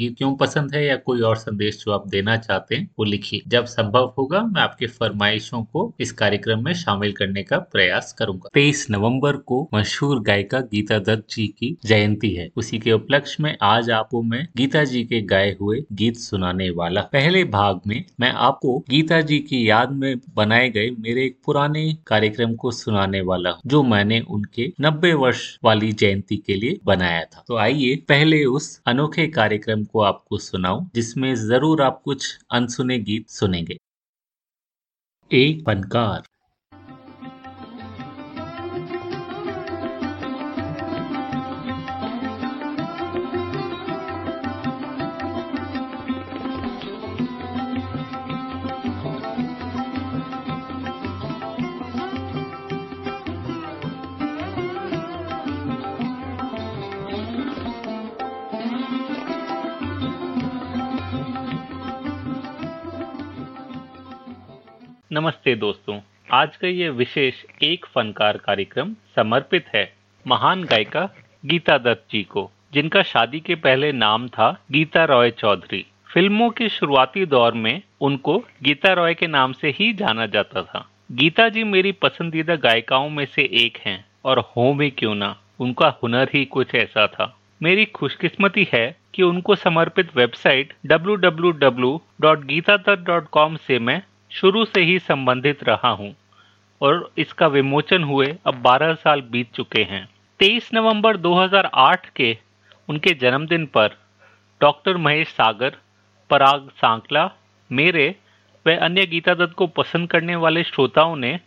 गीत क्यों पसंद है या कोई और संदेश जो आप देना चाहते हैं, वो लिखिए। जब संभव होगा, मैं आपके फरमाइशों को इस कार्यक्रम में शामिल करने का प्रयास करूँगा। तेईस नवंबर को मशहूर गायिका गीता दत्त जी की जयंती है। उसी के उपलक्ष्य में आज आपको मैं गीता जी के गाए हुए गीत सुनाने वाला। पहले भाग में मैं आपको गीता जी की याद में बनाए गए मेरे एक पुराने कार्यक्रम को सुनाने वाला जो मैंने उनके नब्बे वर्ष वाली जयंती के लिए बनाया था। तो आइए पहले उस अनोखे कार्यक्रम को आपको सुनाऊं जिसमें ज़रूर आप कुछ अनसुने गीत सुनेंगे। एक फनकार नमस्ते दोस्तों, आज का ये विशेष एक फनकार कार्यक्रम समर्पित है महान गायिका गीता दत्त जी को, जिनका शादी के पहले नाम था गीता रॉय चौधरी। फ़िल्मों के शुरुआती दौर में उनको गीता रॉय के नाम से ही जाना जाता था। गीता जी मेरी पसंदीदा गायिकाओं में से एक हैं, और हो भी क्यों ना, उनका हुनर ही कुछ ऐसा था। मेरी खुशकिस्मती है कि उनको समर्पित वेबसाइट www.geetadatt.com से मैं शुरू से ही संबंधित रहा हूँ और इसका विमोचन हुए अब 12 साल बीत चुके हैं। 23 नवंबर 2008 के उनके जन्मदिन पर डॉक्टर महेश सागर, पराग सांकला, मेरे व अन्य गीता दत्त को पसंद करने वाले श्रोताओं ने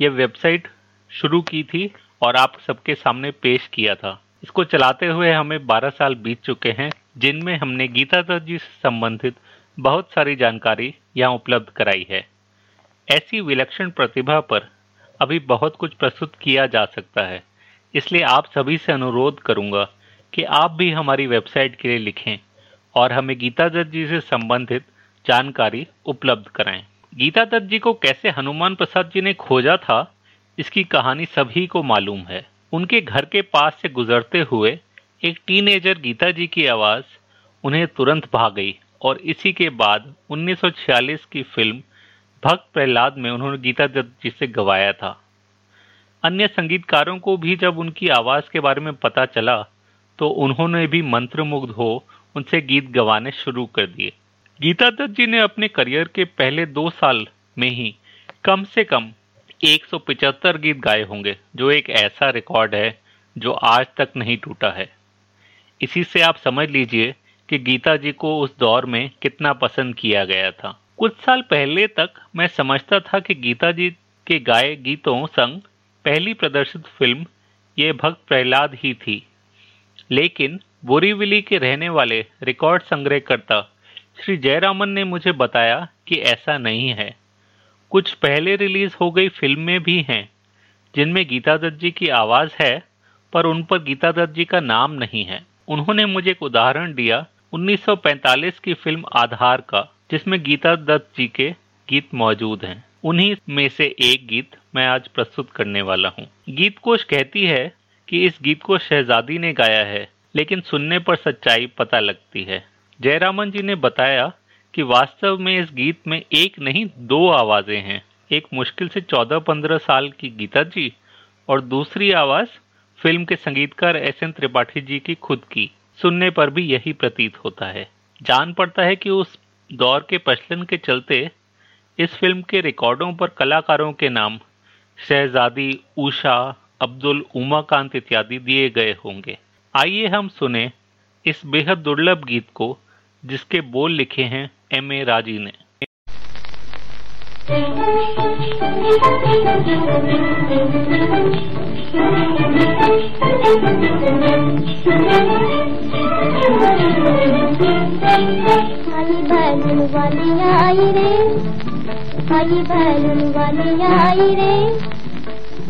यह वेबसाइट शुरू की थी और आप सबके सामने पेश किया था। इसको चलाते हुए हमें 12 साल बीत चुके हैं, जिनमें हमने गीता दत्त जी से संबंधित बहुत सारी जानकारी यहाँ उपलब्ध कराई है। ऐसी विलक्षण प्रतिभा पर अभी बहुत कुछ प्रस्तुत किया जा सकता है। इसलिए आप सभी से अनुरोध करूँगा कि आप भी हमारी वेबसाइट के लिए लिखें और हमें गीता दत्त जी से संबंधित जानकारी उपलब्ध कराएँ। गीता दत्त जी को कैसे हनुमान प्रसाद जी ने खोजा था, इसकी कहानी सभी को मालूम है। उनके घर के पास से गुजरते हुए एक टीनेजर गीता जी की आवाज़ उन्हें तुरंत भा गई। और इसी के बाद 1946 की फ़िल्म भक्त प्रहलाद में उन्होंने गीता दत्त जी से गवाया था। अन्य संगीतकारों को भी जब उनकी आवाज़ के बारे में पता चला तो उन्होंने भी मंत्रमुग्ध हो उनसे गीत गवाने शुरू कर दिए। गीता दत्त जी ने अपने करियर के पहले दो साल में ही कम से कम 175 गीत गाए होंगे, जो एक ऐसा रिकॉर्ड है जो आज तक नहीं टूटा है। इसी से आप समझ लीजिए कि गीता जी को उस दौर में कितना पसंद किया गया था। कुछ साल पहले तक मैं समझता था कि गीता जी के गाए गीतों संग पहली प्रदर्शित फ़िल्म ये भक्त प्रहलाद ही थी। लेकिन बोरीविली के रहने वाले रिकॉर्ड संग्रहकर्ता श्री जयरामन ने मुझे बताया कि ऐसा नहीं है। कुछ पहले रिलीज़ हो गई फ़िल्में भी हैं, जिनमें गीता दत्त जी की आवाज़ है, पर उन पर गीता दत्त जी का नाम नहीं है। उन्होंने मुझे एक उदाहरण दिया 1945 की फ़िल्म आधार का, जिसमें गीता दत्त जी के गीत मौजूद हैं। उन्हीं में से एक गीत मैं आज प्रस्तुत करने वाला हूँ। गीत कोश कहती है कि इस गीत को शहजादी ने गाया है, लेकिन सुनने पर सच्चाई पता लगती है। जयरामन जी ने बताया कि वास्तव में इस गीत में एक नहीं, दो आवाज़ें हैं। एक मुश्किल से 14-15 साल की गीता जी और दूसरी आवाज़ फ़िल्म के संगीतकार एस एन त्रिपाठी जी की खुद की। सुनने पर भी यही प्रतीत होता है। जान पड़ता है कि उस दौर के प्रचलन के चलते इस फ़िल्म के रिकॉर्डों पर कलाकारों के नाम शहजादी, उषा, अब्दुल, उमाकांत इत्यादि दिए गए होंगे। आइए हम सुने इस बेहद दुर्लभ गीत को, जिसके बोल लिखे हैं एम ए राज़ी ने। बैलून वाली आई रे आई बैलून वाली आई रे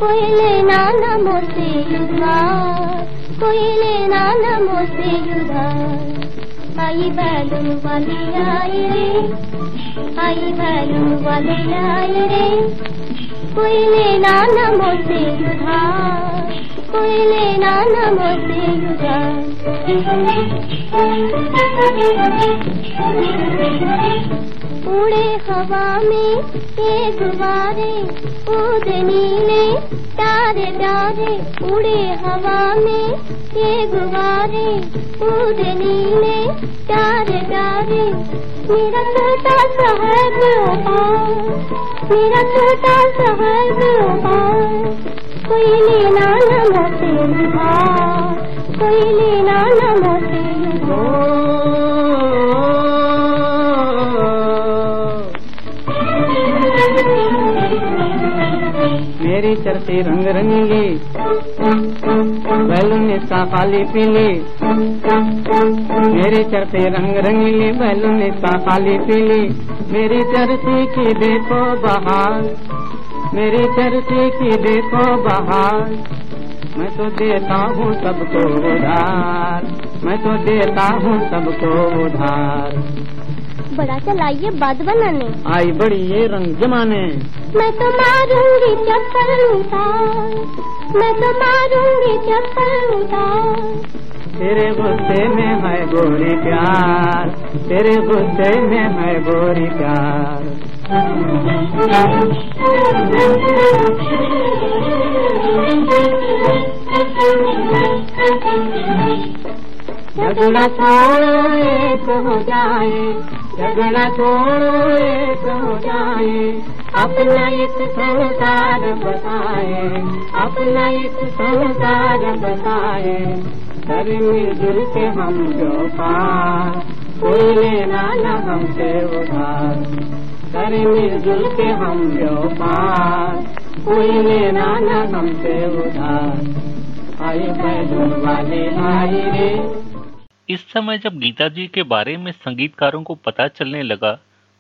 कोई लेना न मोसे उधार कोई लेना न मोसे उधार आई बैलून वाली आई रे आई बैलून वाली आई रे कोई लेना न मोसे उधार कोई लेना न उड़े हवा में ये गुब्बारे नीले प्यारे प्यारे। उड़े हवा में ये गुब्बारे उद नीले तारे प्यारे। मेरा छोटा है व्यापार मेरा छोटा है व्यापार कोई लेना न मोते कोई लेना न मोते मेरी चरती रंग रंगीली बैलून इसका काली पीली। मेरी चरती रंग रंगीली बैलून इसका काली पीली। मेरी चरती की देखो बहार मेरी चरती की देखो बहार। मैं तो देता हूँ सबको उधार। मैं तो देता हूँ सबको उधार। बड़ा चलाइए बात बनाने। आई बड़ी ये रंग जमाने। मैं तो मारूँगी चप्पल उतार। मैं तो मारूँगी चप्पल उतार। तेरे गुस्से में है गोरी प्यार। तेरे गुस्से में है गोरी प्यार। झगड़ा छोड़ो एक हो जाए झगड़ा छोड़ो एक हो जाए। अपना एक संसार बताए, अपना एक संसार बताए। कर मिलजुल के हम जो पार कोई लेना न हमसे उधार कर मिलजुल के हम जो पार कोई लेना न हमसे उधार आई बैलून वाले आई रे। इस समय जब गीता जी के बारे में संगीतकारों को पता चलने लगा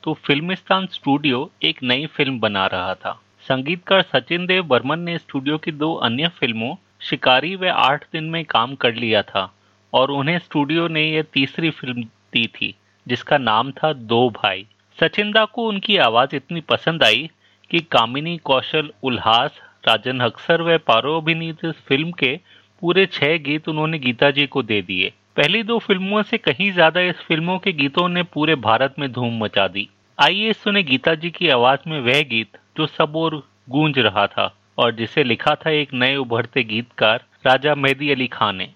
तो फिल्मिस्तान स्टूडियो एक नई फ़िल्म बना रहा था। संगीतकार सचिन देव बर्मन ने स्टूडियो की दो अन्य फ़िल्मों, शिकारी व आठ दिन में काम कर लिया था, और उन्हें स्टूडियो ने यह तीसरी फ़िल्म दी थी, जिसका नाम था दो भाई। सचिंदा को उनकी आवाज़ इतनी पसंद आई कि कामिनी, कौशल, उल्हास, राजन अक्सर व पारो अभिनीत फ़िल्म के पूरे छह गीत उन्होंने गीता जी को दे दिए। पहली दो फ़िल्मों से कहीं ज़्यादा इस फ़िल्मों के गीतों ने पूरे भारत में धूम मचा दी। आइए सुने गीता जी की आवाज़ में वह गीत जो सब और गूंज रहा था और जिसे लिखा था एक नए उभरते गीतकार राजा मेहदी अली खान ने।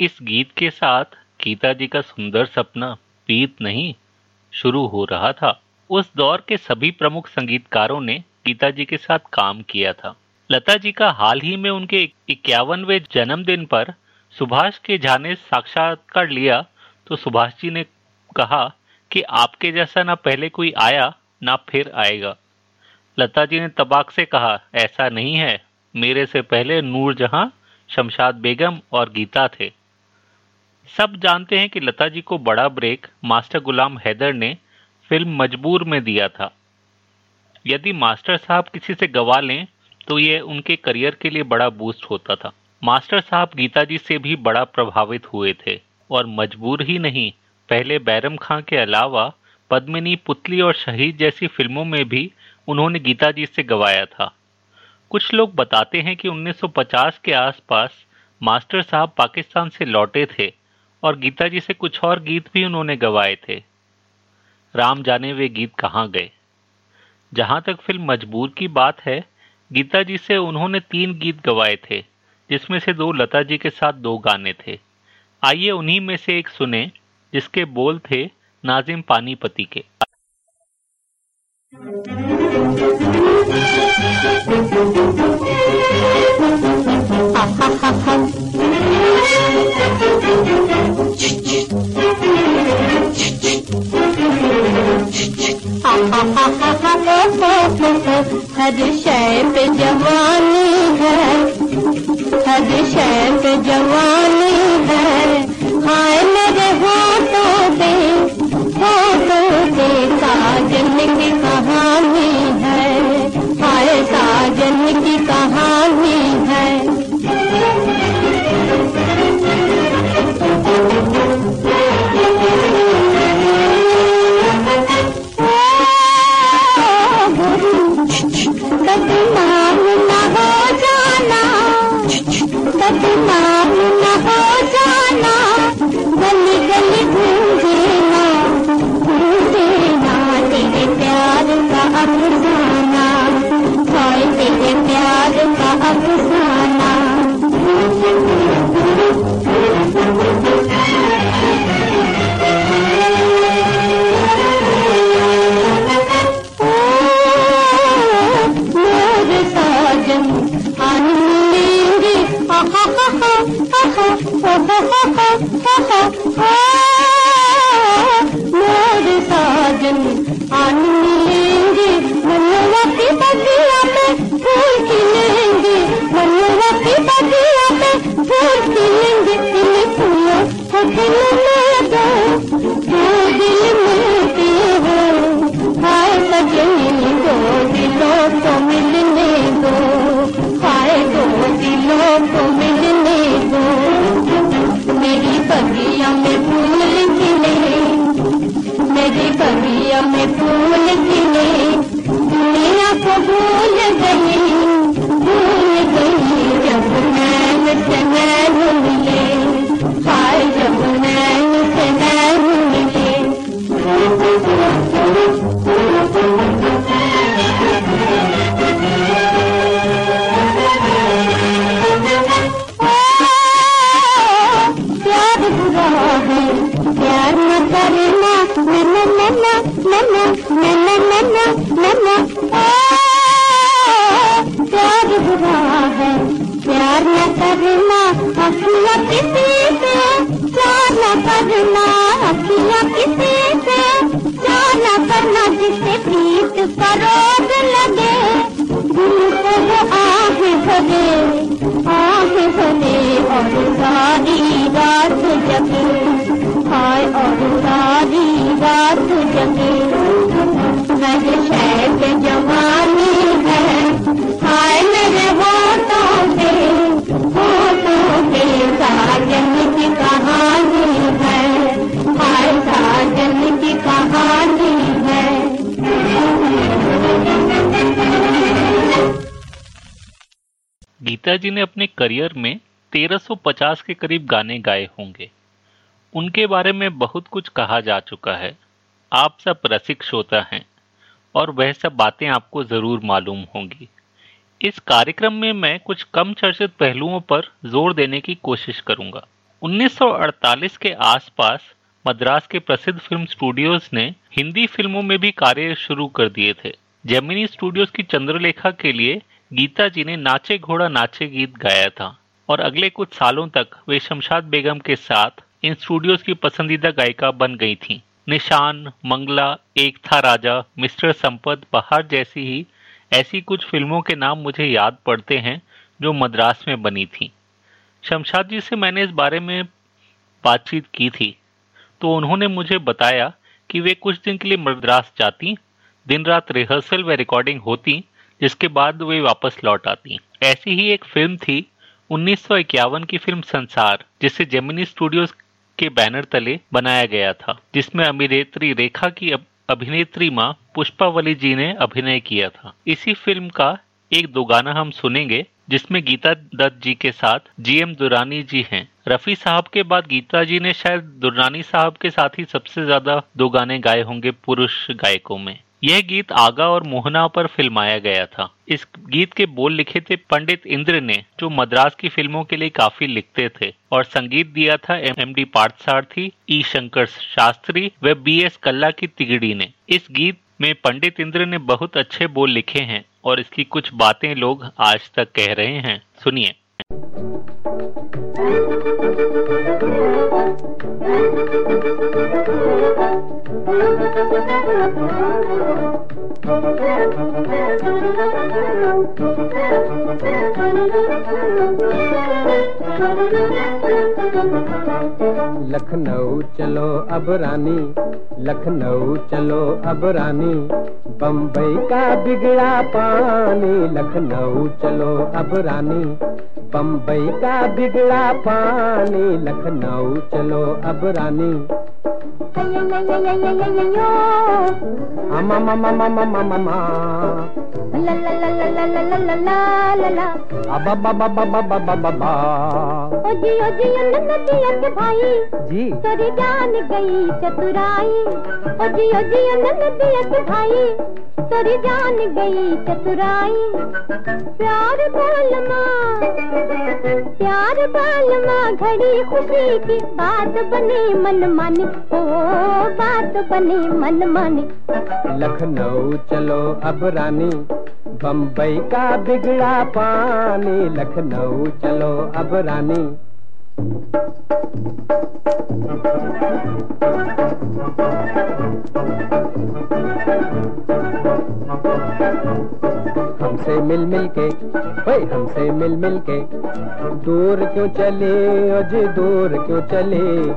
इस गीत के साथ गीता जी का सुंदर सपना पीत नहीं शुरू हो रहा था। उस दौर के सभी प्रमुख संगीतकारों ने गीता जी के साथ काम किया था। लता जी का हाल ही में उनके इक्यावनवे जन्मदिन पर सुभाष के झा ने साक्षात्कार लिया तो सुभाष जी ने कहा कि आपके जैसा ना पहले कोई आया, ना फिर आएगा। लता जी ने तबाक से कहा, ऐसा नहीं है। मेरे से पहले नूर नूरजहां, शमशाद बेगम और गीता थे। सब जानते हैं कि लता जी को बड़ा ब्रेक मास्टर गुलाम हैदर ने फ़िल्म मजबूर में दिया था। यदि मास्टर साहब किसी से गवा लें तो ये उनके करियर के लिए बड़ा बूस्ट होता था। मास्टर साहब गीता जी से भी बड़ा प्रभावित हुए थे और मजबूर ही नहीं, पहले बैरम खां के अलावा पद्मिनी, पुतली और शहीद जैसी फ़िल्मों में भी उन्होंने गीता जी से गवाया था। कुछ लोग बताते हैं कि 1950 के आसपास मास्टर साहब पाकिस्तान से लौटे थे और गीता जी से कुछ और गीत भी उन्होंने गवाए थे। राम जाने वे गीत कहाँ गए? जहाँ तक फ़िल्म मजबूर की बात है, गीता जी से उन्होंने तीन गीत गवाए थे, जिसमें से दो लता जी के साथ दो गाने थे। आइए उन्हीं में से एक सुने, जिसके बोल थे नाजिम पानीपति के। हर शय जवानी है। हर शय पे जवानी है। हाय मेरे हाथों पे हाथों पे साजन की साजन की कहानी Thank you. Thank you. और सारी जगे। मैं शैक जवानी है मेरे साजन की कहानी है। साजन की कहानी है। गीता जी ने अपने करियर में 1350 के करीब गाने गाए होंगे। उनके बारे में बहुत कुछ कहा जा चुका है। आप सब रसिक श्रोता हैं और वह सब बातें आपको ज़रूर मालूम होंगी। इस कार्यक्रम में मैं कुछ कम चर्चित पहलुओं पर ज़ोर देने की कोशिश करूँगा। 1948 के आसपास मद्रास के प्रसिद्ध फ़िल्म स्टूडियोज ने हिंदी फ़िल्मों में भी कार्य शुरू कर दिए थे। जेमिनी स्टूडियोज की चंद्रलेखा के लिए गीता जी ने नाचे घोड़ा नाचे गीत गाया था और अगले कुछ सालों तक वे शमशाद बेगम के साथ इन स्टूडियोज की पसंदीदा गायिका बन गई थीं। निशान, मंगला, एक था राजा, मिस्टर संपत, बहार जैसी ही ऐसी कुछ फ़िल्मों के नाम मुझे याद पड़ते हैं जो मद्रास में बनी थी शमशाद जी से मैंने इस बारे में बातचीत की थी तो उन्होंने मुझे बताया कि वे कुछ दिन के लिए मद्रास जाती दिन रात रिहर्सल व रिकॉर्डिंग होती, जिसके बाद वे वापस लौट आती ऐसी ही एक फ़िल्म थी 1951 की फ़िल्म संसार, जिसे जेमिनी स्टूडियोज के बैनर तले बनाया गया था, जिसमें अभिनेत्री रेखा की अभिनेत्री माँ पुष्पावली जी ने अभिनय किया था। इसी फ़िल्म का एक दो गाना हम सुनेंगे, जिसमें गीता दत्त जी के साथ जीएम दुरानी जी हैं। रफी साहब के बाद गीता जी ने शायद दुरानी साहब के साथ ही सबसे ज़्यादा दो गाने गाए होंगे पुरुष गायकों में। यह गीत आगा और मोहना पर फिल्माया गया था। इस गीत के बोल लिखे थे पंडित इंद्र ने, जो मद्रास की फ़िल्मों के लिए काफ़ी लिखते थे, और संगीत दिया था M D Parthasarathy E Shankar Shastri व बी एस कल्ला की तिगड़ी ने। इस गीत में पंडित इंद्र ने बहुत अच्छे बोल लिखे हैं, और इसकी कुछ बातें लोग आज तक कह रहे हैं। सुनिए। Thank you. लखनऊ चलो अब रानी, लखनऊ चलो अब रानी बम्बई का बिगड़ा पानी, लखनऊ चलो अब रानी बम्बई का बिगड़ा पानी, लखनऊ चलो अब रानी। अमा మమ जान गई चतुराई। प्यार बालमा प्यार बालमा घड़ी खुशी की बात बने मन माने। ओ बात बने मन माने। लखनऊ चलो अब रानी बम्बई का बिगड़ा पानी लखनऊ चलो अब रानी। हमसे मिल मिल के ओए, हमसे मिल मिल के दूर क्यों चले, ओ जी, दूर क्यों चले?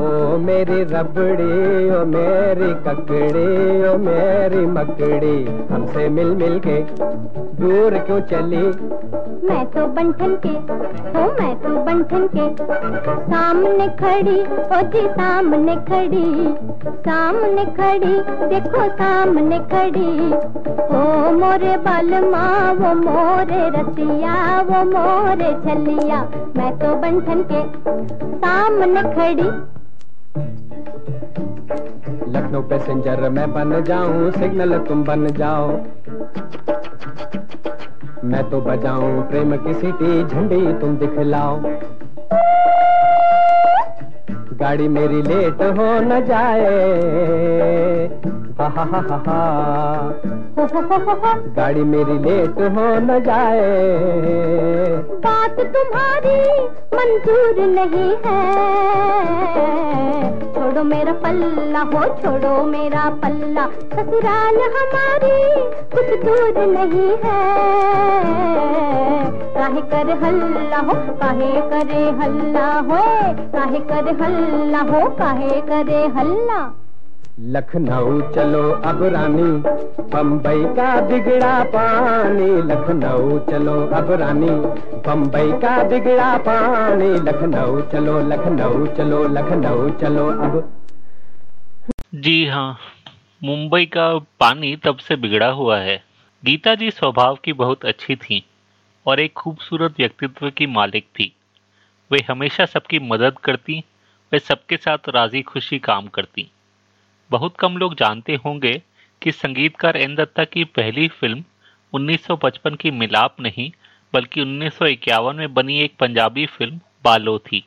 ओ मेरी रबड़ी, ओ मेरी ककड़ी, ओ मेरी मकड़ी, हमसे मिल मिल के दूर क्यों चली? मैं तो बंठन के हो मैं तो बंठन के। सामने खड़ी, ओ जी, सामने खड़ी। सामने खड़ी, देखो, सामने खड़ी। ओ मोरे बालमा वो मोरे रसिया, वो मोरे छलिया। मैं तो बंठन के सामने खड़ी। लखनऊ पैसेंजर मैं बन जाऊँ, सिग्नल तुम बन जाओ। मैं तो बजाऊं, प्रेम की सीटी, झंडी तुम दिखलाओ। गाड़ी मेरी लेट हो न जाए। गाड़ी मेरी लेट हो न जाए। बात तुम्हारी मंजूर नहीं है। छोड़ो मेरा पल्ला, हो छोड़ो मेरा पल्ला। ससुराल हमारी कुछ दूर नहीं है। काहे कर हल्ला हो, काहे करे हल्ला हो, काहे कर हल्ला हो काहे करे हल्ला? लखनऊ चलो अब रानी बम्बई का बिगड़ा पानी। लखनऊ चलो अब रानी बम्बई का बिगड़ा पानी। लखनऊ चलो लखनऊ चलो लखनऊ चलो अब। जी हाँ मुंबई का पानी तब से बिगड़ा हुआ है। गीता जी स्वभाव की बहुत अच्छी थी और एक खूबसूरत व्यक्तित्व की मालिक थी। वे हमेशा सबकी मदद करती वे सबके साथ राज़ी खुशी काम करती। बहुत कम लोग जानते होंगे कि संगीतकार एन दत्ता की पहली फ़िल्म 1955 की मिलाप नहीं, बल्कि 1951 में बनी एक पंजाबी फ़िल्म, बालो थी।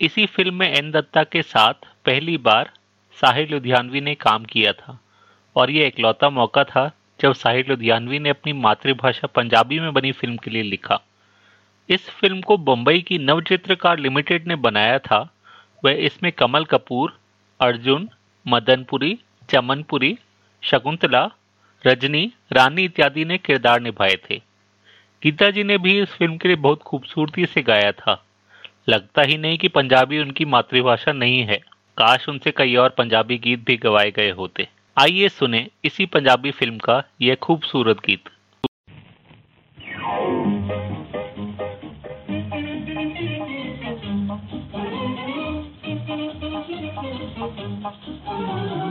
इसी फ़िल्म में एन दत्ता के साथ पहली बार साहिर लुधियानवी ने काम किया था, और ये इकलौता मौका था जब साहिर लुधियानवी ने अपनी मातृभाषा पंजाबी में बनी फ़िल्म के लिए लिखा। इस फ़िल्म को बम्बई की नवचित्रकार लिमिटेड ने बनाया था वह इसमें कमल कपूर, अर्जुन, मदनपुरी, चमनपुरी, शकुंतला, रजनी, रानी इत्यादि ने किरदार निभाए थे। गीता जी ने भी इस फ़िल्म के लिए बहुत खूबसूरती से गाया था। लगता ही नहीं कि पंजाबी उनकी मातृभाषा नहीं है। काश उनसे कई और पंजाबी गीत भी गवाए गए होते। आइए सुने इसी पंजाबी फ़िल्म का यह खूबसूरत गीत। Thank you.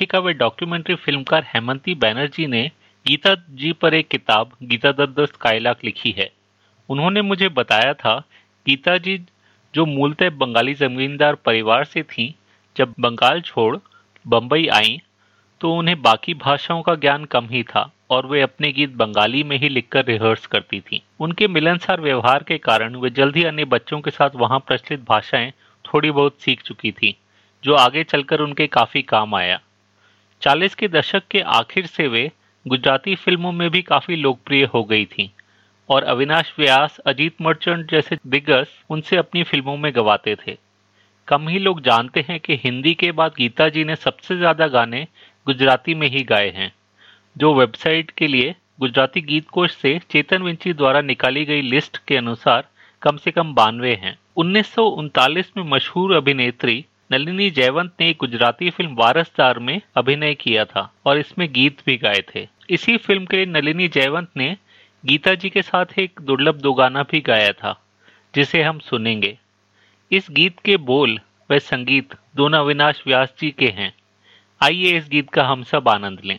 लेखिका व डॉक्यूमेंट्री फिल्मकार हेमंती बैनर्जी ने गीता जी पर एक किताब, गीता दत्त स्काईलाक लिखी है। उन्होंने मुझे बताया था, गीता जी जो मूलतः बंगाली जमींदार परिवार से थी, जब बंगाल छोड़ बंबई आई तो उन्हें बाकी भाषाओं का ज्ञान कम ही था और वे अपने गीत बंगाली में ही लिखकर रिहर्स करती थी। उनके मिलनसार व्यवहार के कारण वे जल्द ही अन्य बच्चों के साथ वहाँ प्रचलित भाषाएँ थोड़ी बहुत सीख चुकी थी, जो आगे चलकर उनके काफ़ी काम आया। चालीस के दशक के आखिर से वे गुजराती फ़िल्मों में भी काफ़ी लोकप्रिय हो गई थी, और अविनाश व्यास, अजीत मर्चेंट जैसे दिग्गज उनसे अपनी फ़िल्मों में गवाते थे। कम ही लोग जानते हैं कि हिंदी के बाद गीता जी ने सबसे ज़्यादा गाने गुजराती में ही गाए हैं, जो वेबसाइट के लिए गुजराती गीत कोश से चेतन विंची द्वारा निकाली गई लिस्ट के अनुसार कम से कम बानवे हैं। उन्नीस सौ उनतालीस में मशहूर अभिनेत्री नलिनी जयवंत ने गुजराती फ़िल्म वारसदार में अभिनय किया था और इसमें गीत भी गाए थे। इसी फ़िल्म के लिए नलिनी जयवंत ने गीता जी के साथ एक दुर्लभ दो गाना भी गाया था, जिसे हम सुनेंगे। इस गीत के बोल व संगीत दोनों अविनाश व्यास जी के हैं। आइए इस गीत का हम सब आनंद लें।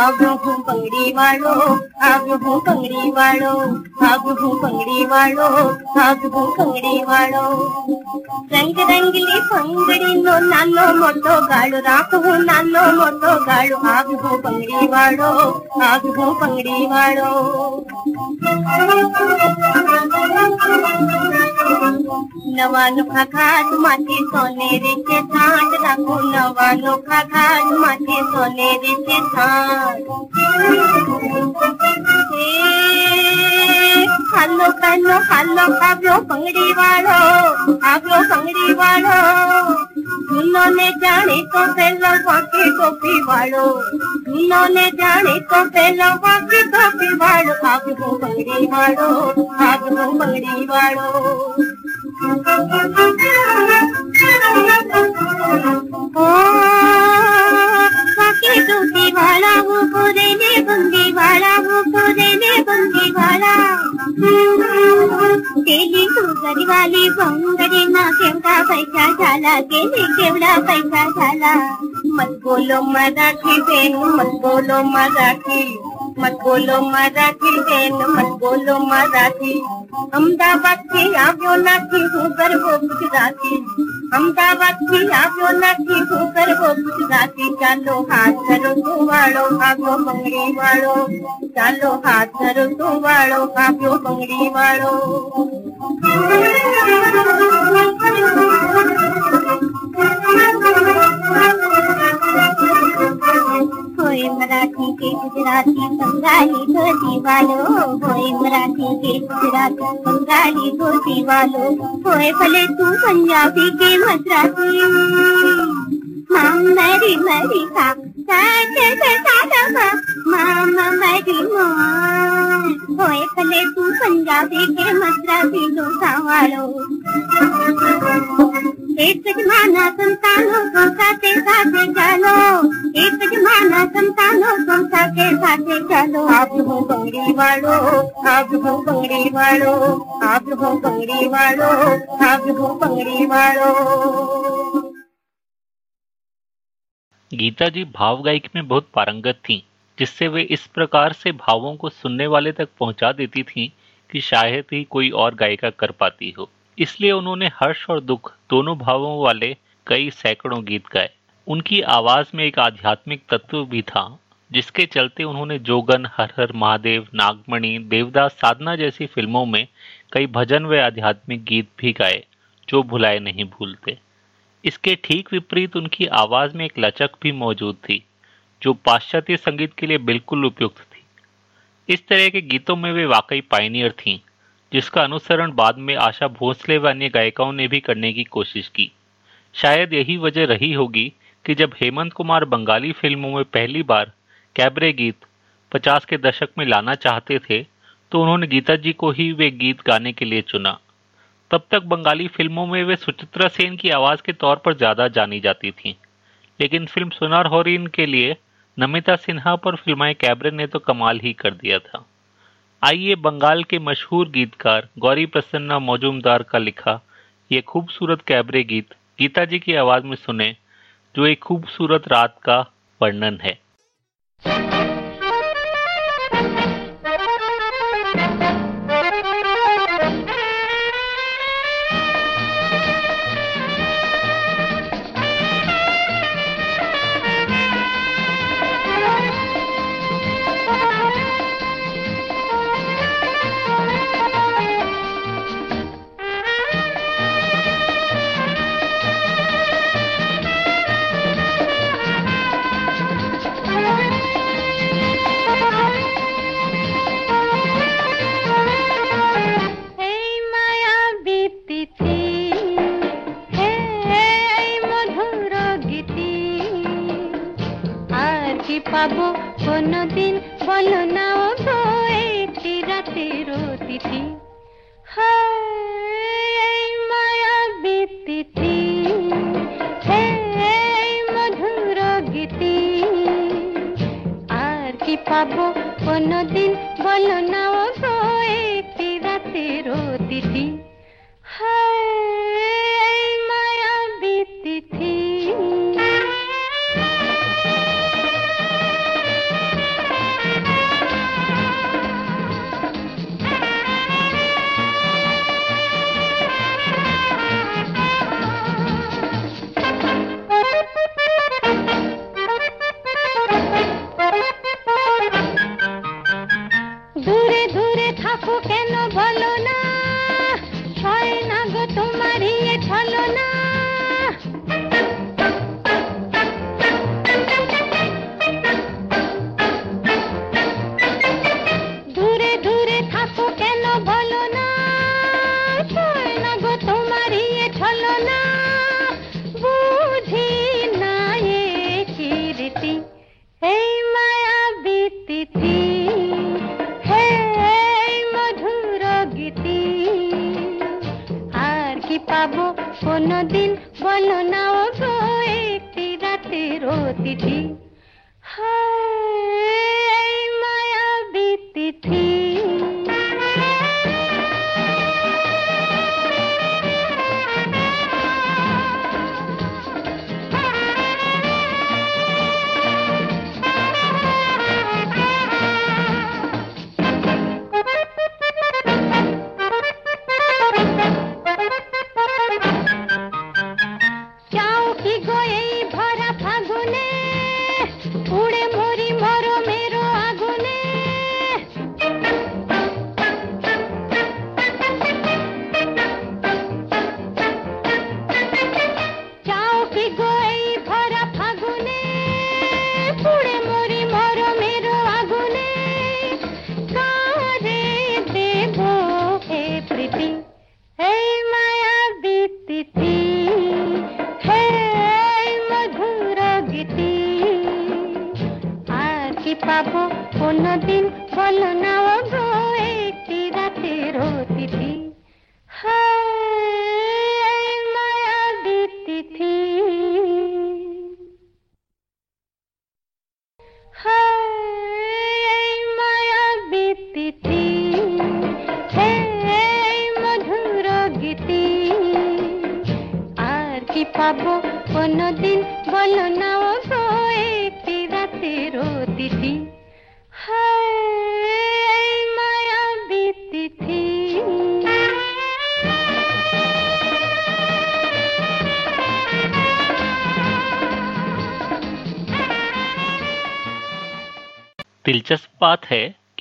આવ્યો હું બંગડી વાળો આવ્યો હું બંગડી વાળો આવ્યો હું બંગડી વાળો આવ્યો હું બંગડી વાળો રંગ રંગલી બંગડીનો નાનો મોટો ગાળો રાખું નાનો મોટો ગાળો આવ્યો હું બંગડી વાળો આવ્યો હું બંગડી વાળો नवा नोखा घाट माथे सोनेरीचे थाट राखू नवा नोखा घाट माथे सोनेरीचे थाट खालो कालो हालो आगरो पंगड़ी वालो आगरो पंगड़ी वालो उन्होंने जाने तो पहला वाके टोपी वालो उन्होंने जाने तो पहला वाके टोपी वालो आगरो पंगड़ी वालो आगरो पंगड़ी वालो वाला वो ने, बंदी वाला वो ने, बंदी वाला। गेली सुगरी वाली बंगरी ना केवढा पैसा झाला गेली केवढा पैसा झाला मत बोलो मराठी बेन मत बोलो मराठी मत बोलो मराठी बेन मत बोलो मराठी અમદાવાદ થી આવ્યો નથી હું કરવો ગુજરાતી અમદાવાદ થી આવ્યો નથી હું કરવો ગુજરાતી ચાલો હાથ કરો તું વાળો આવ્યો બંગડી વાળો ચાલો હાથ કરો તું વાળો આવ્યો उंगली मारो होए मराठी के गुजराती बंगाली धोती वालो होए मराठी के गुजराती बंगाली धोती वालो होए भले तू पंजाबी के मद्रासी। माँ मरी मरी का, साथ साथ माँ भले तू पंजाबी के मद्रासी डोसा वालो एक जमाना संतानो संसा के साथे चलो। एक जमाना संतानो संसा के साथे चलो। आप हो बंगड़ी वालो आप हो बंगड़ी वालो आप हो बंगड़ी वालो आप हो बंगड़ी वालो। गीता जी भाव गायकी में बहुत पारंगत थीं, जिससे वे इस प्रकार से भावों को सुनने वाले तक पहुँचा देती थीं कि शायद ही कोई और गायिका कर पाती हो। इसलिए उन्होंने हर्ष और दुख दोनों भावों वाले कई सैकड़ों गीत गाए। उनकी आवाज़ में एक आध्यात्मिक तत्व भी था, जिसके चलते उन्होंने जोगन हर हर महादेव, नागमणि, देवदास साधना जैसी फ़िल्मों में कई भजन व आध्यात्मिक गीत भी गाए, जो भुलाए नहीं भूलते। इसके ठीक विपरीत उनकी आवाज़ में एक लचक भी मौजूद थी। जो पाश्चात्य संगीत के लिए बिल्कुल उपयुक्त थी। इस तरह के गीतों में वे वाकई पाइनियर थीं, जिसका अनुसरण बाद में आशा भोसले व अन्य गायिकाओं ने भी करने की कोशिश की। शायद यही वजह रही होगी कि जब हेमंत कुमार बंगाली फ़िल्मों में पहली बार कैबरे गीत पचास के दशक में लाना चाहते थे तो उन्होंने गीता जी को ही वे गीत गाने के लिए चुना। तब तक बंगाली फ़िल्मों में वे सुचित्रा सेन की आवाज़ के तौर पर ज़्यादा जानी जाती थीं। लेकिन फ़िल्म सुनार होरिन के लिए नमिता सिन्हा पर फिल्माए कैबरे ने तो कमाल ही कर दिया था। आइए बंगाल के मशहूर गीतकार गौरी प्रसन्ना मौजूमदार का लिखा ये खूबसूरत कैबरे गीत गीता जी की आवाज़ में सुने, जो एक खूबसूरत रात का वर्णन है।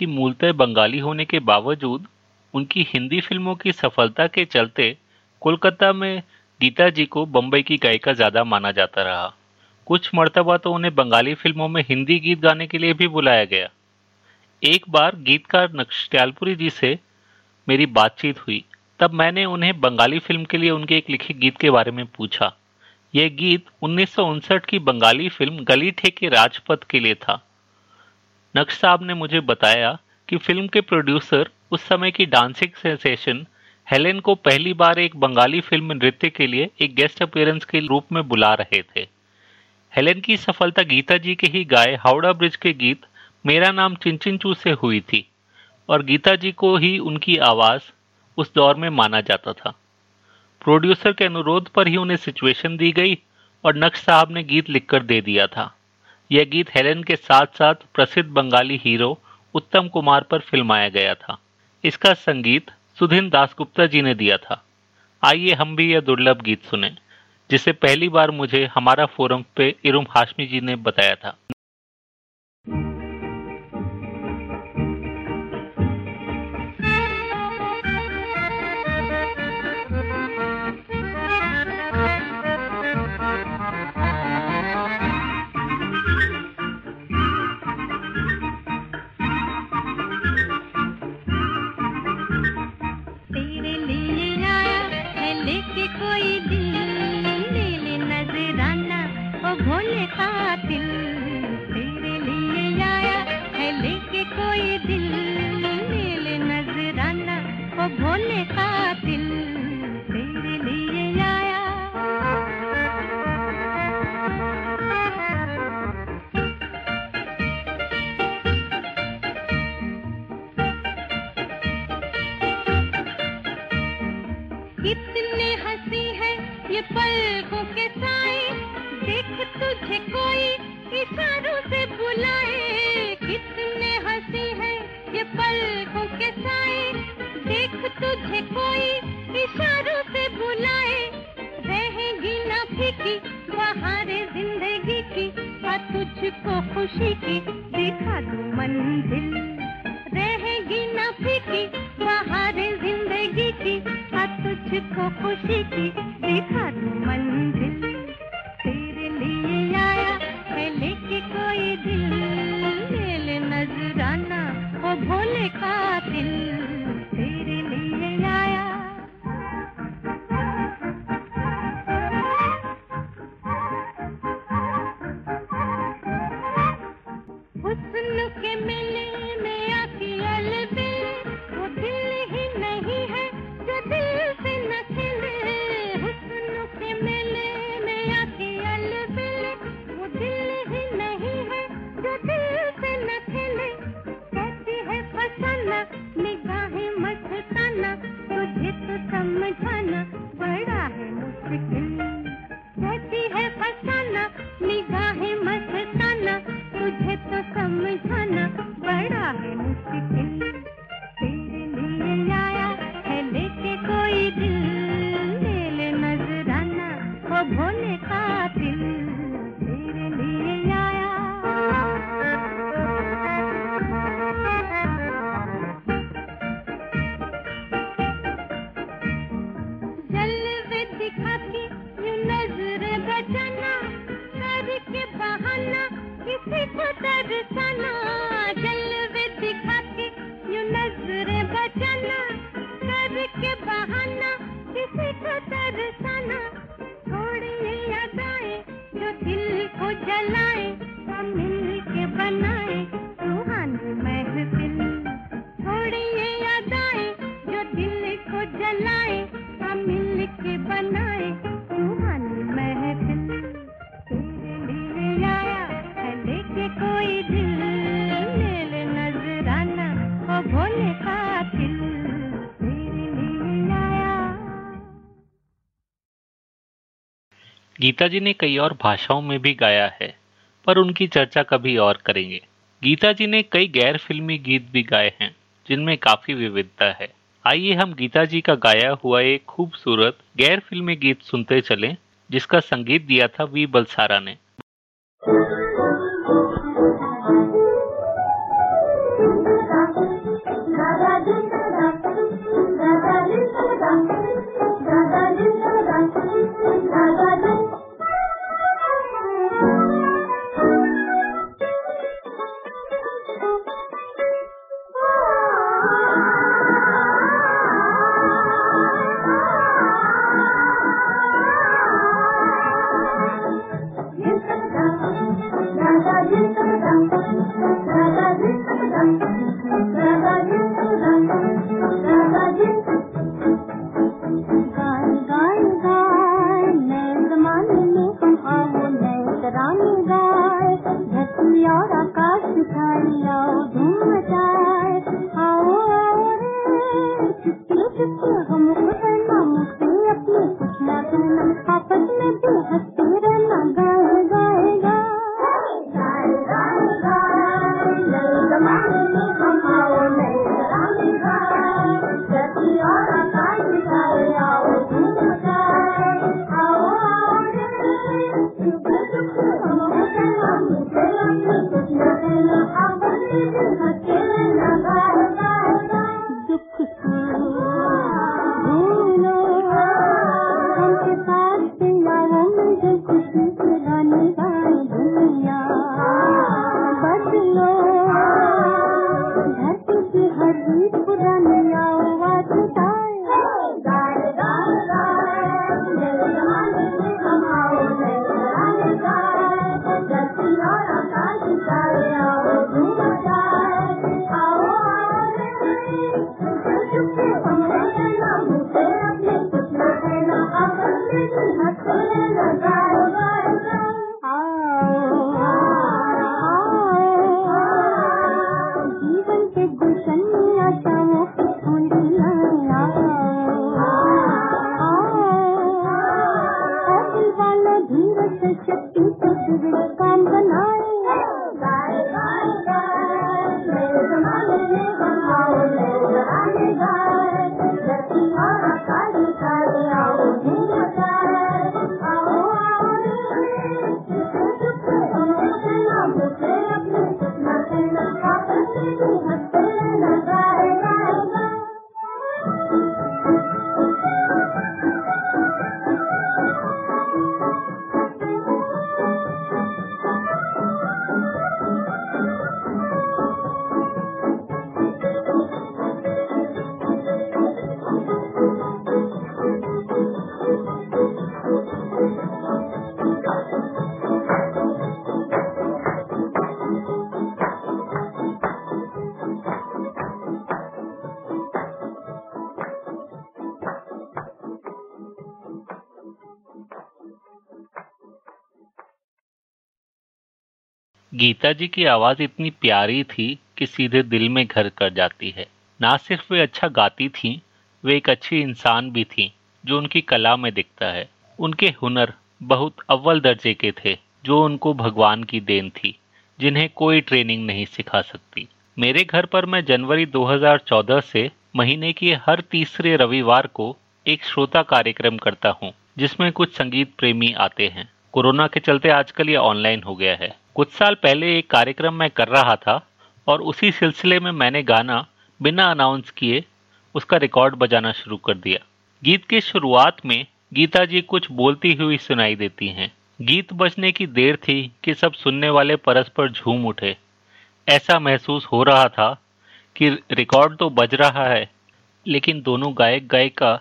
मूलतः बंगाली होने के बावजूद, उनकी हिंदी फ़िल्मों की सफलता के चलते कोलकाता में गीता जी को बम्बई की गायिका ज़्यादा माना जाता रहा। कुछ मर्तबा तो उन्हें बंगाली फ़िल्मों में हिंदी गीत गाने के लिए भी बुलाया गया। एक बार गीतकार नक्शत्यालपुरी जी से मेरी बातचीत हुई। तब मैंने उन्हें बंगाली फ़िल्म के लिए उनके एक लिखे गीत के बारे में पूछा। यह गीत उन्नीस सौ उनसठ की बंगाली फ़िल्म गली ठेके राजपथ के लिए था। नक्श साहब ने मुझे बताया कि फ़िल्म के प्रोड्यूसर उस समय की डांसिंग सेंसेशन, हेलेन को पहली बार एक बंगाली फ़िल्म नृत्य के लिए एक गेस्ट अपीयरेंस के रूप में बुला रहे थे। हेलेन की सफलता गीता जी के ही गाए हावड़ा ब्रिज के गीत मेरा नाम चिंचिनचू से हुई थी और गीता जी को ही उनकी आवाज़ उस दौर में माना जाता था। प्रोड्यूसर के अनुरोध पर ही उन्हें सिचुएशन दी गई और नक्श साहब ने गीत लिखकर दे दिया था। यह गीत हेलेन के साथ साथ प्रसिद्ध बंगाली हीरो उत्तम कुमार पर फिल्माया गया था। इसका संगीत सुधीन दासगुप्ता जी ने दिया था। आइए हम भी यह दुर्लभ गीत सुने, जिसे पहली बार मुझे हमारा फोरम पे इरुम हाशमी जी ने बताया था। पलकों के साए देख तुझे कोई इशारों से बुलाए। कितने हँसी है ये पलकों के साए देख तुझे कोई इशारों से बुलाए। रहेगी ना फीकी, बहारे ज़िंदगी की और तुझको खुशी की, देखा दो मंजिल। रहेगी ना फीकी मुझको खुशी की दिखा तू मंजिल। तेरे लिए आया मैं लेके कोई दिल। ले नजराना ओ भोले कातिल। तेरे लिए आया। के मिल जला गीता जी ने कई और भाषाओं में भी गाया है, पर उनकी चर्चा कभी और करेंगे। गीता जी ने कई गैर फिल्मी गीत भी गाए हैं, जिनमें काफ़ी विविधता है। आइए हम गीता जी का गाया हुआ एक खूबसूरत गैर फिल्मी गीत सुनते चलें, जिसका संगीत दिया था वी बलसारा ने। गीता जी की आवाज़ इतनी प्यारी थी कि सीधे दिल में घर कर जाती है। ना सिर्फ़ वे अच्छा गाती थीं, वे एक अच्छी इंसान भी थीं, जो उनकी कला में दिखता है। उनके हुनर बहुत अव्वल दर्जे के थे जो उनको भगवान की देन थी जिन्हें कोई ट्रेनिंग नहीं सिखा सकती। मेरे घर पर मैं जनवरी 2014 से महीने के हर तीसरे रविवार को एक श्रोता कार्यक्रम करता हूँ जिसमें कुछ संगीत प्रेमी आते हैं। कोरोना के चलते आजकल ये ऑनलाइन हो गया है। कुछ साल पहले एक कार्यक्रम मैं कर रहा था और उसी सिलसिले में मैंने गाना बिना अनाउंस किए उसका रिकॉर्ड बजाना शुरू कर दिया। गीत की शुरुआत में गीता जी कुछ बोलती हुई सुनाई देती हैं। गीत बजने की देर थी कि सब सुनने वाले परस्पर झूम उठे। ऐसा महसूस हो रहा था कि रिकॉर्ड तो बज रहा है, लेकिन दोनों गायक गायिका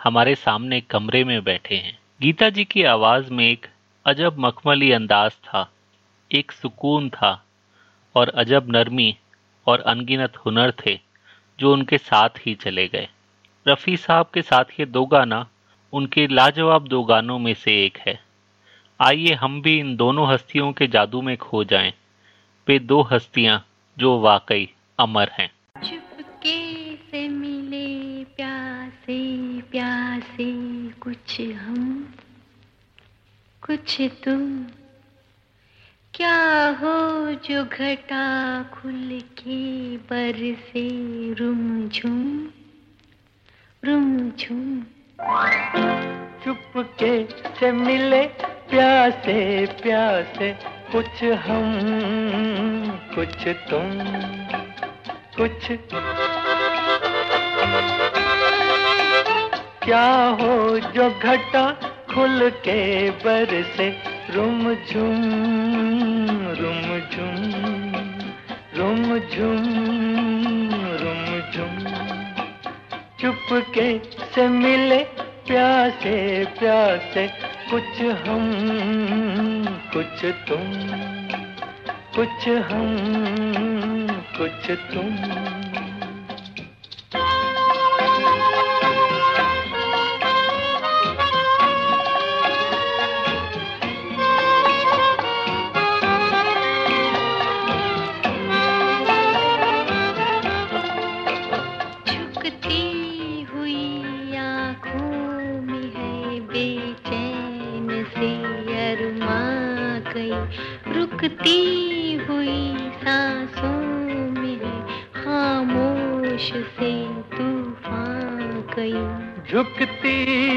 हमारे सामने कमरे में बैठे हैं। गीता जी की आवाज़ में एक अजब मखमली अंदाज था, एक सुकून था, और अजब नरमी और अनगिनत हुनर थे, जो उनके साथ ही चले गए। रफ़ी साहब के साथ ये दो गाना, उनके लाजवाब दो गानों में से एक है। आइए हम भी इन दोनों हस्तियों के जादू में खो जाएँ, वे दो हस्तियाँ जो वाकई अमर हैं। चुपके से मिले प्यासे प्यासे कुछ हम कुछ तुम क्या हो जो घटा खुल के बरसे रुम झुम रुम झुम। चुपके से मिले प्यासे प्यासे कुछ हम, कुछ तुम, कुछ क्या हो जो घटा खुल के बरसे रुम झुम रुम झुम रुम झुम रुम झुम। चुपके से मिले प्यासे प्यासे कुछ हम, कुछ तुम, कुछ हम, कुछ तुम। टूटी हुई सांसों में खामोश से तूफ़ान गई झुकती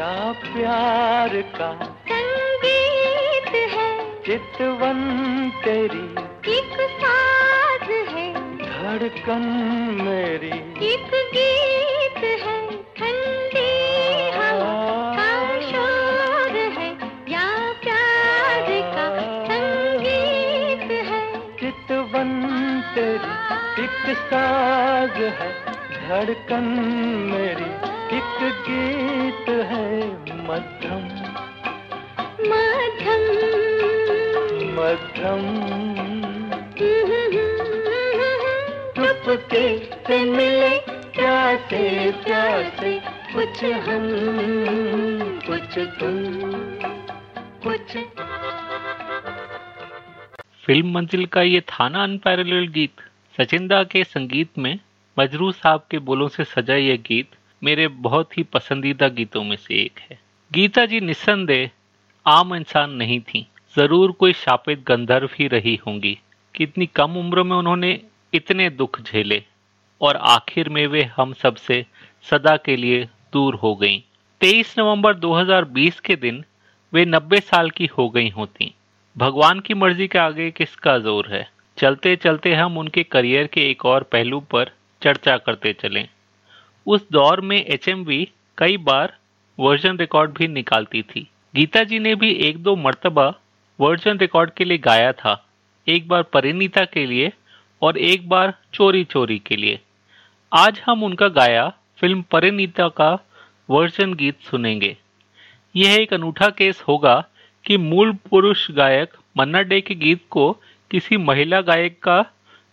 है या प्यार का संगीत है। चितवन तेरी एक साज है। धड़कन मेरी एक गीत है। ठंडी हवा का शोर है। या प्यार का संगीत है। चितवन तेरी एक साज है। धड़कन मेरी एक गीत मध्यम चुपके से मिले प्यासे प्यासे कुछ हम, कुछ तुम, कुछ। फ़िल्म मंजिल का ये था ना अनपैरेलल गीत सचिंदा के संगीत में मजरू साहब के बोलों से सजा यह गीत मेरे बहुत ही पसंदीदा गीतों में से एक है। गीता जी निस्संदेह आम इंसान नहीं थी। ज़रूर कोई शापित गंधर्व ही रही होंगी। कितनी कम उम्र में उन्होंने इतने दुख झेले और आखिर में वे हम सबसे सदा के लिए दूर हो गईं। 23 नवंबर 2020 के दिन वे 90 साल की हो गई होती। भगवान की मर्ज़ी के आगे किसका ज़ोर है? चलते चलते हम उनके करियर के एक और पहलू पर चर्चा करते चलें। उस दौर में एचएमवी कई बार वर्जन रिकॉर्ड भी निकालती थी। गीता जी ने भी एक दो मर्तबा वर्जन रिकॉर्ड के लिए गाया था, एक बार परिणीता के लिए और एक बार चोरी चोरी के लिए। आज हम उनका गाया, फ़िल्म परिणीता का वर्जन गीत सुनेंगे। यह एक अनूठा केस होगा कि मूल पुरुष गायक मन्ना डे के गीत को किसी महिला गायक का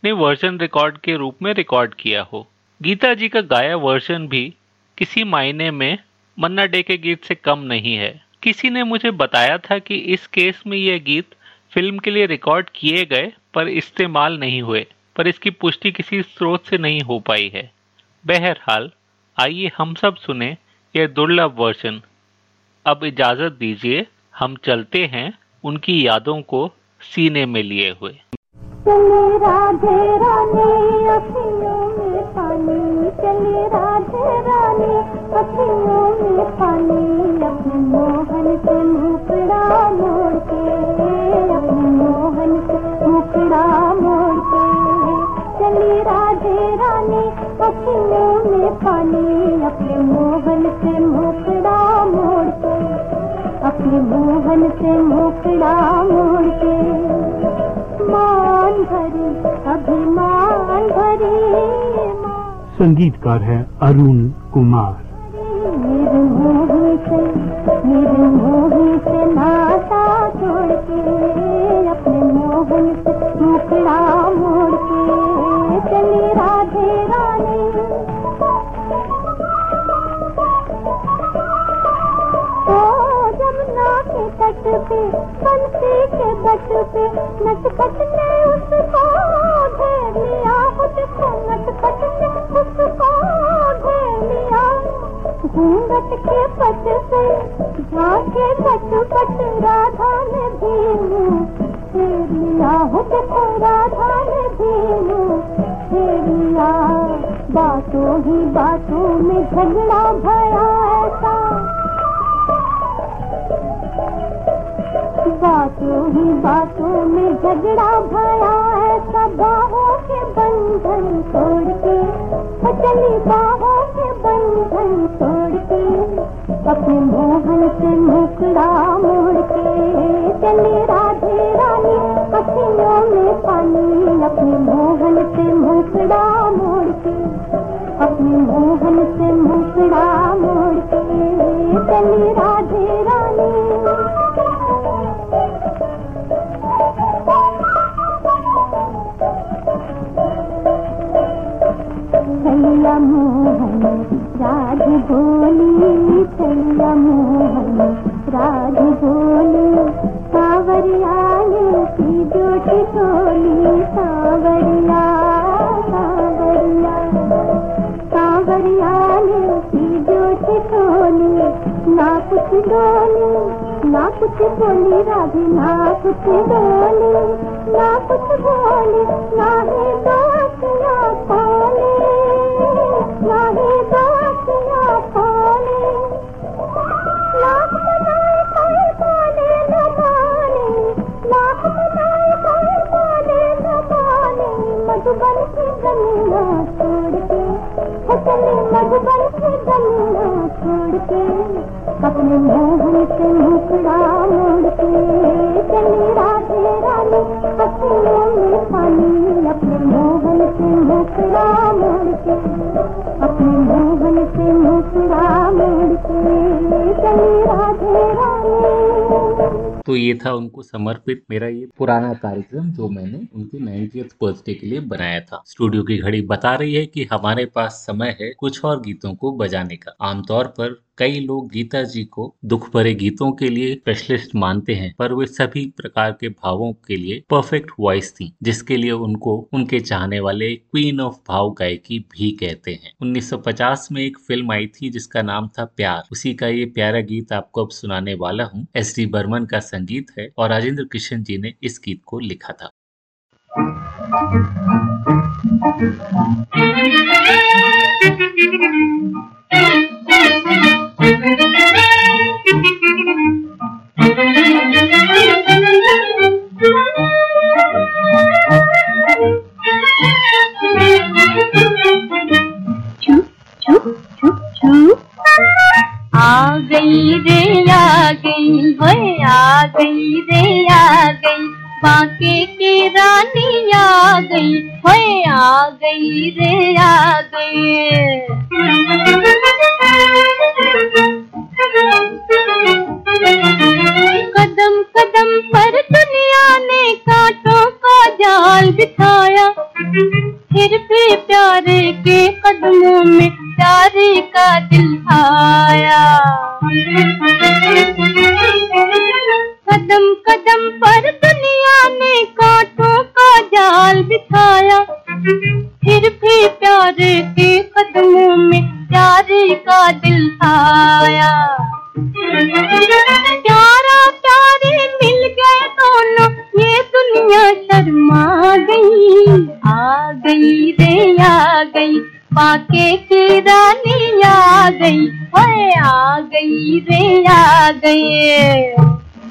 ने वर्जन रिकॉर्ड के रूप में रिकॉर्ड किया हो। गीता जी का गाया वर्जन भी किसी मायने में मन्ना डे के गीत से कम नहीं है। किसी ने मुझे बताया था कि इस केस में यह गीत फ़िल्म के लिए रिकॉर्ड किए गए, पर इस्तेमाल नहीं हुए, पर इसकी पुष्टि किसी स्रोत से नहीं हो पाई है। बहरहाल, आइए हम सब सुने यह दुर्लभ वर्जन अब इजाज़त दीजिए, हम चलते हैं उनकी यादों को सीने में लिए हुए। अखियों में पानी। चले राधे रानी, अखियों अपने मोहन से मुकड़ा मोड़ के। मान भरी अभिमान भरी संगीतकार है अरुण कुमार। मेरे मोहन से मेरे से पे बंसी के बट पे नटखट ने उसको घेर लिया। उसको नटखट ने उसको घेर लिया। घूंघट के पट पे झाके पट पट राधा ने भीमू घेर लिया। उसको राधा ने भीमू घेर लिया। बातों ही बातों में झगड़ा भरा ऐसा बातों ही बातों में झगड़ा भरा ऐसा बाहों के बंधन तोड़ के चली बाहों के बंधन तोड़ के, अपने मोहन से मुकड़ा मोड़ के। चली राधे रानी अखियों में पानी, अपने मोहन से मुकड़ा भागते डाले। समर्पित मेरा ये पुराना कार्यक्रम जो मैंने उनके नाइन्टी बर्थडे के लिए बनाया था। स्टूडियो की घड़ी बता रही है कि हमारे पास समय है कुछ और गीतों को बजाने का। आमतौर पर कई लोग गीता जी को दुख भरे गीतों के लिए स्पेशलिस्ट मानते हैं, पर वे सभी प्रकार के भावों के लिए परफेक्ट वॉइस थी, जिसके लिए उनको उनके चाहने वाले क्वीन ऑफ़ भाव गायकी भी कहते हैं। 1950 में एक फ़िल्म आई थी जिसका नाम था प्यार। उसी का ये प्यारा गीत आपको अब सुनाने वाला हूँ। एस डी बर्मन का संगीत है और राजेंद्र किशन जी ने इस गीत को लिखा था। गई रे आ गई होए आ गई रे आ गई। बाके की रानी आ गई, होए आ गई रे, आ गई। कदम कदम पर दुनिया ने कांटों का जाल बिछाया, फिर भी प्यारे के कदमों में प्यारे का दिल आया। कदम कदम पर दुनिया ने कांटों का जाल बिछाया। फिर भी प्यारे के कदमों में प्यारे का दिल आया। प्यारा प्यारे मिल गए दोनों, ये दुनिया शर्मा गई। आ गई रे, आ गई, पाके की रानी आ गई। आ गई रे, आ गई।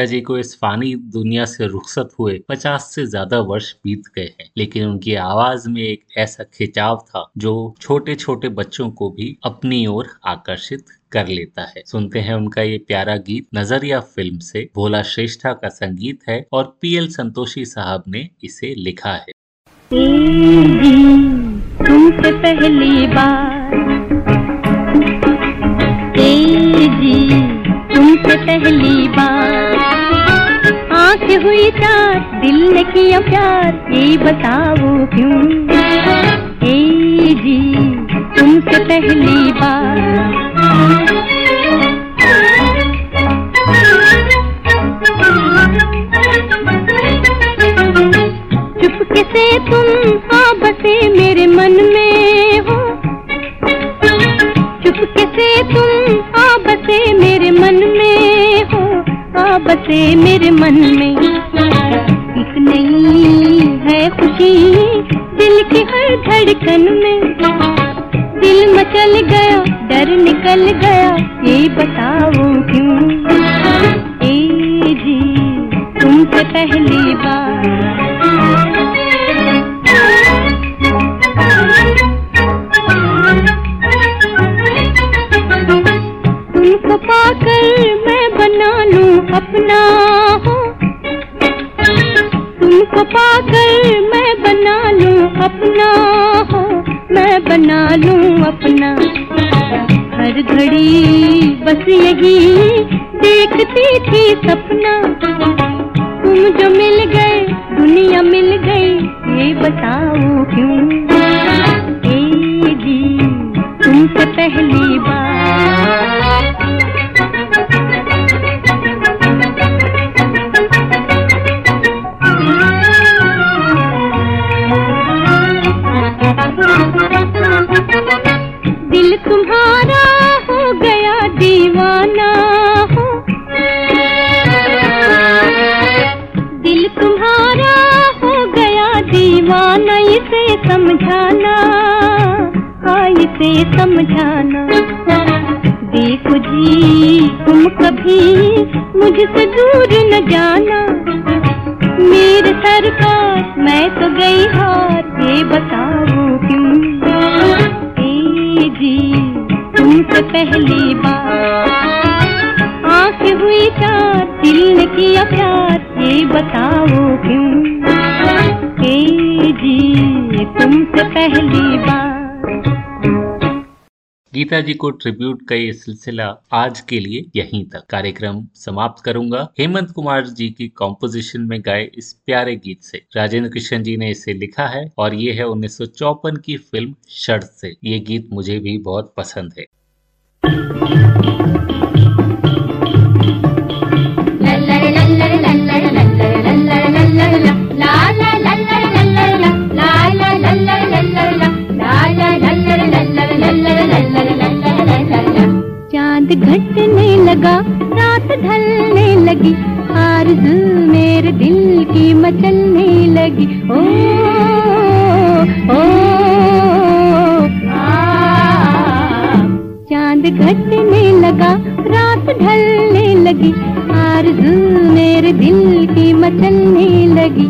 छुप छुप छुप छुप छुप छुप छुप गीता जी को इस फानी दुनिया से रुखसत हुए पचास से ज़्यादा वर्ष बीत गए हैं। लेकिन उनकी आवाज़ में एक ऐसा खिंचाव था जो छोटे छोटे बच्चों को भी अपनी ओर आकर्षित कर लेता है। सुनते हैं उनका ये प्यारा गीत, नज़रिया फ़िल्म से। भोला श्रेष्ठा का संगीत है और पीएल संतोषी साहब ने इसे लिखा है। पहली बार। आँख हुई चार, दिल ने किया प्यार, ये बताओ क्यों? ए जी, तुमसे पहली बार। चुपके से तुम आ बसे मेरे मन में। बसे मेरे मन में। एक नई है खुशी दिल की हर धड़कन में। दिल मचल गया, डर निकल गया, ये बताओ जी को ट्रिब्यूट का ये सिलसिला आज के लिए यहीं तक। कार्यक्रम समाप्त करूँगा। हेमंत कुमार जी की कॉम्पोजिशन में गाए इस प्यारे गीत से। राजेंद्र कृष्ण जी ने इसे लिखा है और ये है उन्नीस की फ़िल्म शर्त से। ये गीत मुझे भी बहुत पसंद है। चाँद घटने लगा, रात ढलने लगी, आरज़ू मेरे दिल की मचलने लगी। ओ ओ। चाँद घटने लगा, रात ढलने लगी, आरज़ू मेरे दिल की मचलने लगी।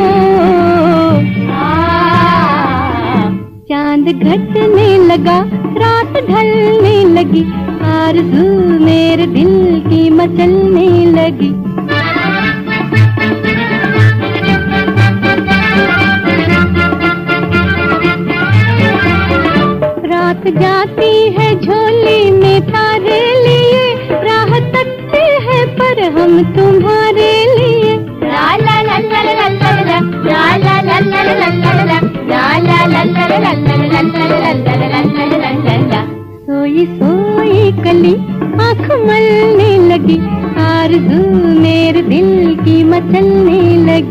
घटने लगा रात ढलने लगी आरज़ू मेरे दिल की मचलने लगी रात जाती है झोली में तारे लिए राह तकते हैं पर हम तुम्हारे लिए ला ला ला ला ला ला ला ला ला ला ला ला ला ला ला ला ला ला ला कली आँख मलने लगी। आरज़ू मेरे दिल की मचलने लगी।